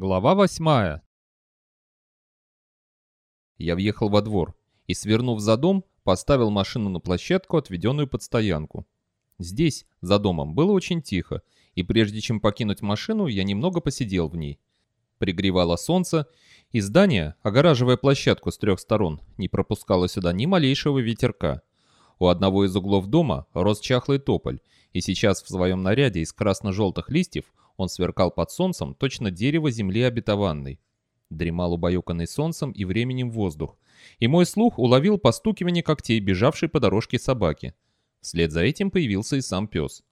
Глава восьмая. Я въехал во двор и, свернув за дом, поставил машину на площадку, отведенную под стоянку. Здесь, за домом, было очень тихо, и прежде чем покинуть машину, я немного посидел в ней. Пригревало солнце, и здание, огораживая площадку с трех сторон, не пропускало сюда ни малейшего ветерка. У одного из углов дома рос чахлый тополь, и сейчас в своем наряде из красно-желтых листьев он сверкал под солнцем, точно дерево земли обетованной. Дремал убаюканный солнцем и временем воздух, и мой слух уловил постукивание когтей, бежавшей по дорожке собаки. Вслед за этим появился и сам пес.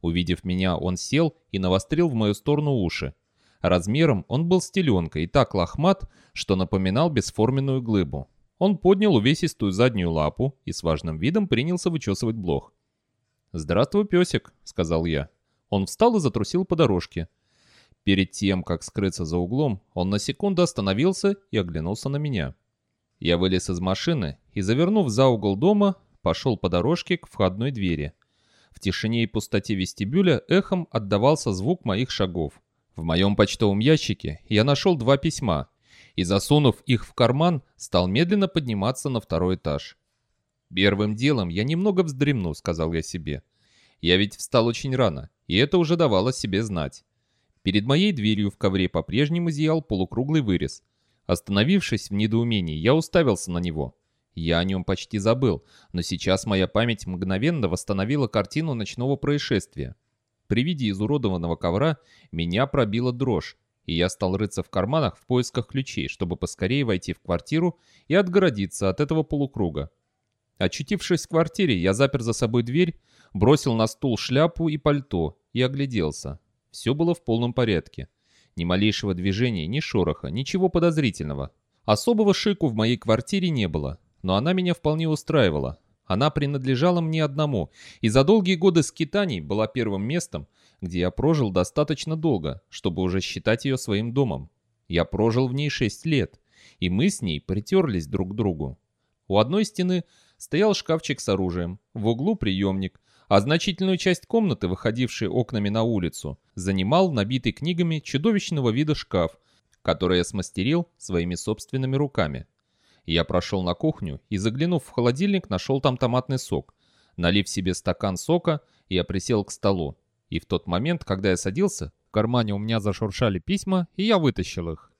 Увидев меня, он сел и навострил в мою сторону уши. Размером он был стеленкой и так лохмат, что напоминал бесформенную глыбу. Он поднял увесистую заднюю лапу и с важным видом принялся вычесывать блох. «Здравствуй, песик», — сказал я. Он встал и затрусил по дорожке. Перед тем, как скрыться за углом, он на секунду остановился и оглянулся на меня. Я вылез из машины и, завернув за угол дома, пошел по дорожке к входной двери. В тишине и пустоте вестибюля эхом отдавался звук моих шагов. В моем почтовом ящике я нашел два письма и, засунув их в карман, стал медленно подниматься на второй этаж. «Первым делом я немного вздремну», — сказал я себе. «Я ведь встал очень рано и это уже давало себе знать. Перед моей дверью в ковре по-прежнему зиял полукруглый вырез. Остановившись в недоумении, я уставился на него. Я о нем почти забыл, но сейчас моя память мгновенно восстановила картину ночного происшествия. При виде изуродованного ковра меня пробила дрожь, и я стал рыться в карманах в поисках ключей, чтобы поскорее войти в квартиру и отгородиться от этого полукруга. Очутившись в квартире, я запер за собой дверь бросил на стул шляпу и пальто и огляделся. Все было в полном порядке. Ни малейшего движения, ни шороха, ничего подозрительного. Особого шику в моей квартире не было, но она меня вполне устраивала. Она принадлежала мне одному, и за долгие годы скитаний была первым местом, где я прожил достаточно долго, чтобы уже считать ее своим домом. Я прожил в ней шесть лет, и мы с ней притерлись друг к другу. У одной стены стоял шкафчик с оружием, в углу приемник, а значительную часть комнаты, выходившей окнами на улицу, занимал набитый книгами чудовищного вида шкаф, который я смастерил своими собственными руками. Я прошел на кухню и, заглянув в холодильник, нашел там томатный сок. Налив себе стакан сока, я присел к столу. И в тот момент, когда я садился, в кармане у меня зашуршали письма, и я вытащил их.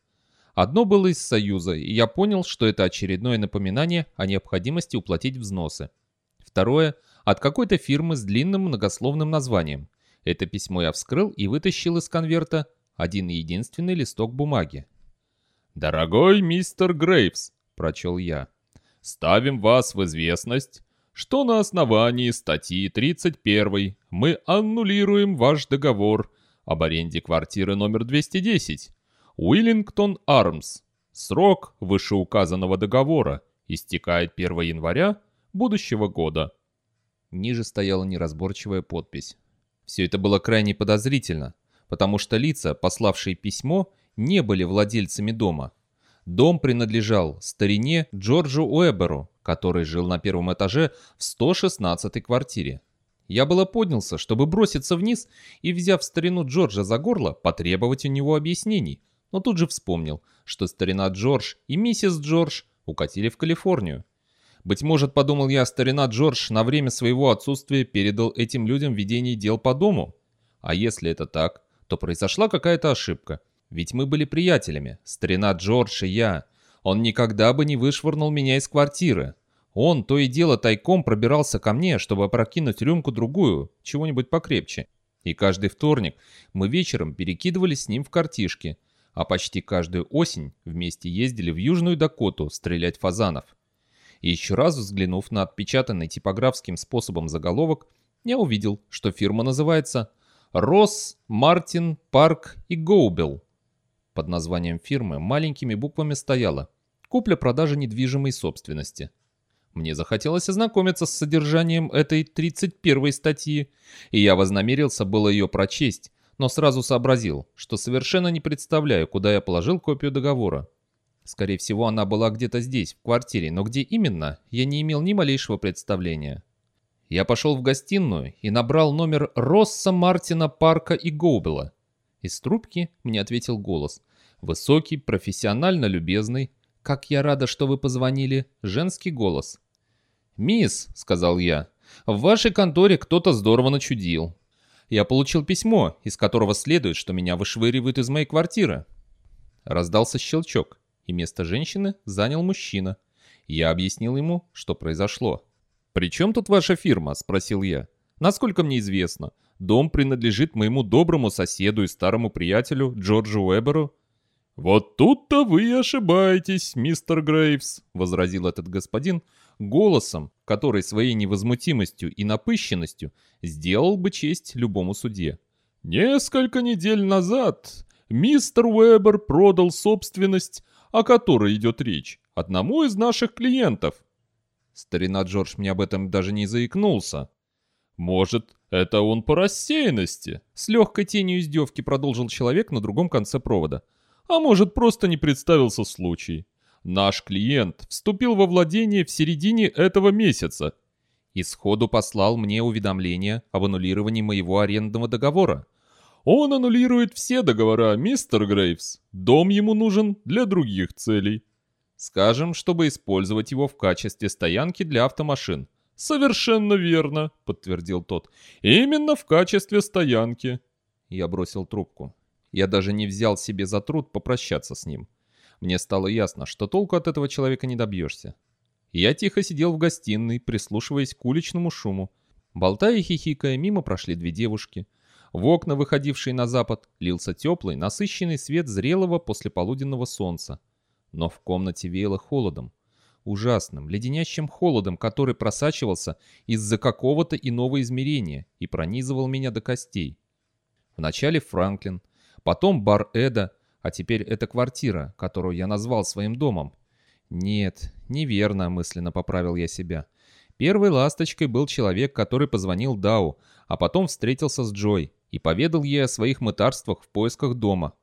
Одно было из Союза, и я понял, что это очередное напоминание о необходимости уплатить взносы. Второе — от какой-то фирмы с длинным многословным названием. Это письмо я вскрыл и вытащил из конверта один единственный листок бумаги. «Дорогой мистер Грейвс», — прочел я, — «ставим вас в известность, что на основании статьи 31 мы аннулируем ваш договор об аренде квартиры номер 210, Уиллингтон Армс. Срок вышеуказанного договора истекает 1 января будущего года. Ниже стояла неразборчивая подпись. Все это было крайне подозрительно, потому что лица, пославшие письмо, не были владельцами дома. Дом принадлежал старине Джорджу Уэберу, который жил на первом этаже в 116-й квартире. Я было поднялся, чтобы броситься вниз и, взяв старину Джорджа за горло, потребовать у него объяснений, но тут же вспомнил, что старина Джордж и миссис Джордж укатили в Калифорнию. Быть может, подумал я, старина Джордж на время своего отсутствия передал этим людям ведение дел по дому. А если это так, то произошла какая-то ошибка. Ведь мы были приятелями, старина Джордж и я. Он никогда бы не вышвырнул меня из квартиры. Он то и дело тайком пробирался ко мне, чтобы опрокинуть рюмку-другую, чего-нибудь покрепче. И каждый вторник мы вечером перекидывались с ним в картишки, а почти каждую осень вместе ездили в Южную Дакоту стрелять фазанов. И еще раз взглянув на отпечатанный типографским способом заголовок, я увидел, что фирма называется «Росс, Мартин, Парк и Гоубел». Под названием фирмы маленькими буквами стояло «Купля-продажа недвижимой собственности». Мне захотелось ознакомиться с содержанием этой 31 статьи, и я вознамерился было ее прочесть, но сразу сообразил, что совершенно не представляю, куда я положил копию договора. Скорее всего, она была где-то здесь, в квартире, но где именно, я не имел ни малейшего представления. Я пошел в гостиную и набрал номер Росса, Мартина, Парка и Гоубела. Из трубки мне ответил голос. Высокий, профессионально любезный. «Как я рада, что вы позвонили!» Женский голос. «Мисс», — сказал я, — «в вашей конторе кто-то здорово начудил. Я получил письмо, из которого следует, что меня вышвыривают из моей квартиры». Раздался щелчок, и место женщины занял мужчина. Я объяснил ему, что произошло. «При чем тут ваша фирма?» – спросил я. «Насколько мне известно, дом принадлежит моему доброму соседу и старому приятелю Джорджу Уэберу». «Вот тут-то вы ошибаетесь, мистер Грейвс», — возразил этот господин голосом, который своей невозмутимостью и напыщенностью сделал бы честь любому судье. «Несколько недель назад мистер Уэбер продал собственность, о которой идет речь, одному из наших клиентов». Старина Джордж мне об этом даже не заикнулся. «Может, это он по рассеянности?» С легкой тенью издевки продолжил человек на другом конце провода. А может, просто не представился случай. Наш клиент вступил во владение в середине этого месяца и сходу послал мне уведомление об аннулировании моего арендного договора. Он аннулирует все договора, мистер Грейвс. Дом ему нужен для других целей. Скажем, чтобы использовать его в качестве стоянки для автомашин. «Совершенно верно», — подтвердил тот. «Именно в качестве стоянки». Я бросил трубку. Я даже не взял себе за труд попрощаться с ним. Мне стало ясно, что толку от этого человека не добьешься. Я тихо сидел в гостиной, прислушиваясь к уличному шуму. Болтая и хихикая, мимо прошли две девушки. В окна, выходившие на запад, лился теплый, насыщенный свет зрелого послеполуденного солнца. Но в комнате веяло холодом. Ужасным, леденящим холодом, который просачивался из-за какого-то иного измерения и пронизывал меня до костей. Вначале Франклин, Потом бар Эда, а теперь это квартира, которую я назвал своим домом. Нет, неверно, мысленно поправил я себя. Первой ласточкой был человек, который позвонил Дау, а потом встретился с Джой и поведал ей о своих мытарствах в поисках дома.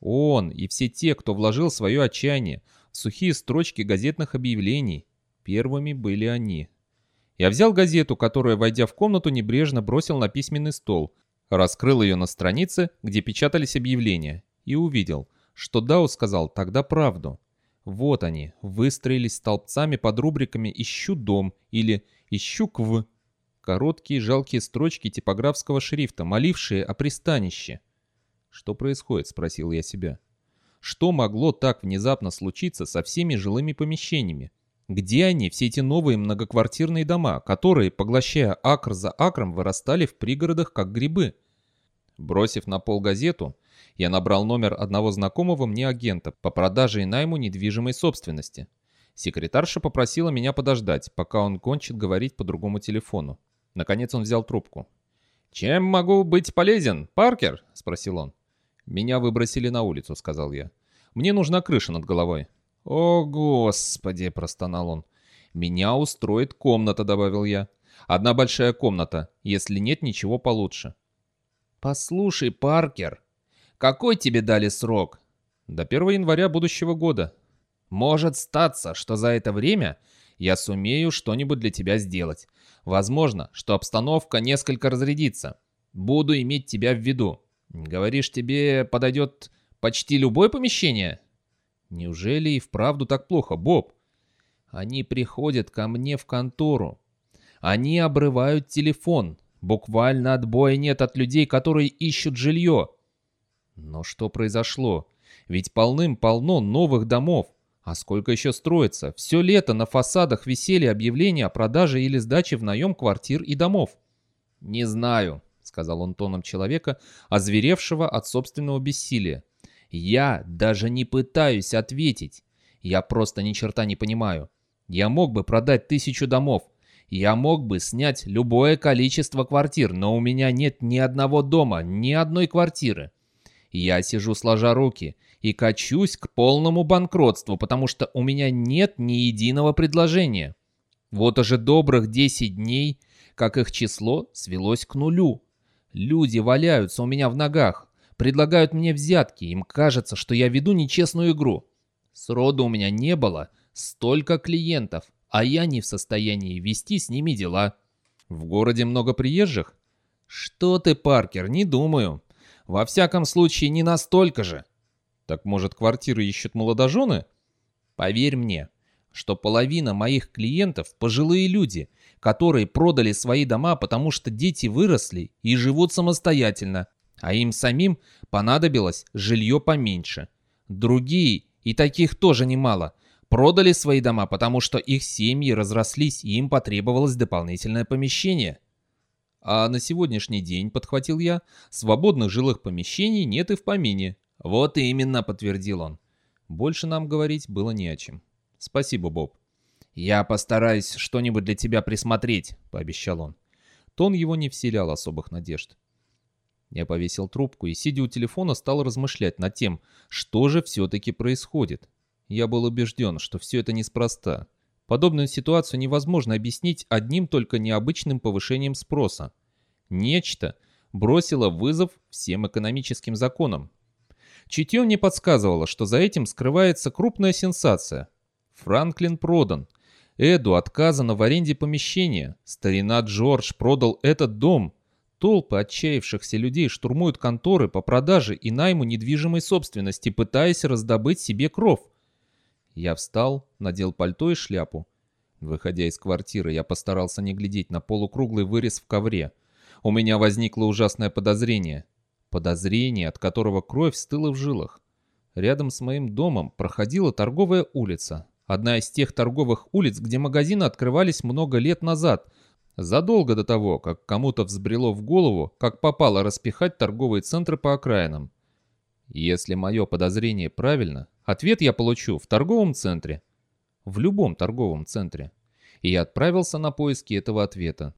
Он и все те, кто вложил свое отчаяние в сухие строчки газетных объявлений, первыми были они. Я взял газету, которую, войдя в комнату, небрежно бросил на письменный стол, Раскрыл ее на странице, где печатались объявления, и увидел, что Дао сказал тогда правду. Вот они, выстроились столбцами под рубриками «Ищу дом» или «Ищу кв». Короткие жалкие строчки типографского шрифта, молившие о пристанище. «Что происходит?» — спросил я себя. Что могло так внезапно случиться со всеми жилыми помещениями? Где они, все эти новые многоквартирные дома, которые, поглощая акр за акром, вырастали в пригородах как грибы? Бросив на пол газету, я набрал номер одного знакомого мне агента по продаже и найму недвижимой собственности. Секретарша попросила меня подождать, пока он кончит говорить по другому телефону. Наконец он взял трубку. «Чем могу быть полезен, Паркер?» — спросил он. «Меня выбросили на улицу», — сказал я. «Мне нужна крыша над головой». «О, Господи!» — простонал он. «Меня устроит комната», — добавил я. «Одна большая комната, если нет ничего получше». «Послушай, Паркер, какой тебе дали срок?» «До 1 января будущего года». «Может статься, что за это время я сумею что-нибудь для тебя сделать. Возможно, что обстановка несколько разрядится. Буду иметь тебя в виду. Говоришь, тебе подойдет почти любое помещение?» Неужели и вправду так плохо, Боб? Они приходят ко мне в контору. Они обрывают телефон. Буквально отбоя нет от людей, которые ищут жилье. Но что произошло? Ведь полным-полно новых домов. А сколько еще строится? Все лето на фасадах висели объявления о продаже или сдаче в наем квартир и домов. «Не знаю», — сказал он тоном человека, озверевшего от собственного бессилия. Я даже не пытаюсь ответить. Я просто ни черта не понимаю. Я мог бы продать тысячу домов. Я мог бы снять любое количество квартир, но у меня нет ни одного дома, ни одной квартиры. Я сижу сложа руки и качусь к полному банкротству, потому что у меня нет ни единого предложения. Вот уже добрых 10 дней, как их число свелось к нулю. Люди валяются у меня в ногах предлагают мне взятки, им кажется, что я веду нечестную игру. Сроду у меня не было столько клиентов, а я не в состоянии вести с ними дела. В городе много приезжих? Что ты, Паркер, не думаю. Во всяком случае, не настолько же. Так может, квартиры ищут молодожены? Поверь мне, что половина моих клиентов – пожилые люди, которые продали свои дома, потому что дети выросли и живут самостоятельно, а им самим понадобилось жилье поменьше. Другие, и таких тоже немало, продали свои дома, потому что их семьи разрослись и им потребовалось дополнительное помещение. А на сегодняшний день, подхватил я, свободных жилых помещений нет и в помине. Вот и именно, подтвердил он. Больше нам говорить было не о чем. Спасибо, Боб. Я постараюсь что-нибудь для тебя присмотреть, пообещал он. Тон его не вселял особых надежд. Я повесил трубку и, сидя у телефона, стал размышлять над тем, что же все-таки происходит. Я был убежден, что все это неспроста. Подобную ситуацию невозможно объяснить одним только необычным повышением спроса. Нечто бросило вызов всем экономическим законам. Чутье мне подсказывало, что за этим скрывается крупная сенсация. Франклин продан. Эду отказано в аренде помещения. Старина Джордж продал этот дом. Толпы отчаявшихся людей штурмуют конторы по продаже и найму недвижимой собственности, пытаясь раздобыть себе кров. Я встал, надел пальто и шляпу. Выходя из квартиры, я постарался не глядеть на полукруглый вырез в ковре. У меня возникло ужасное подозрение. Подозрение, от которого кровь стыла в жилах. Рядом с моим домом проходила торговая улица. Одна из тех торговых улиц, где магазины открывались много лет назад, задолго до того, как кому-то взбрело в голову, как попало распихать торговые центры по окраинам. Если мое подозрение правильно, ответ я получу в торговом центре. В любом торговом центре. И я отправился на поиски этого ответа.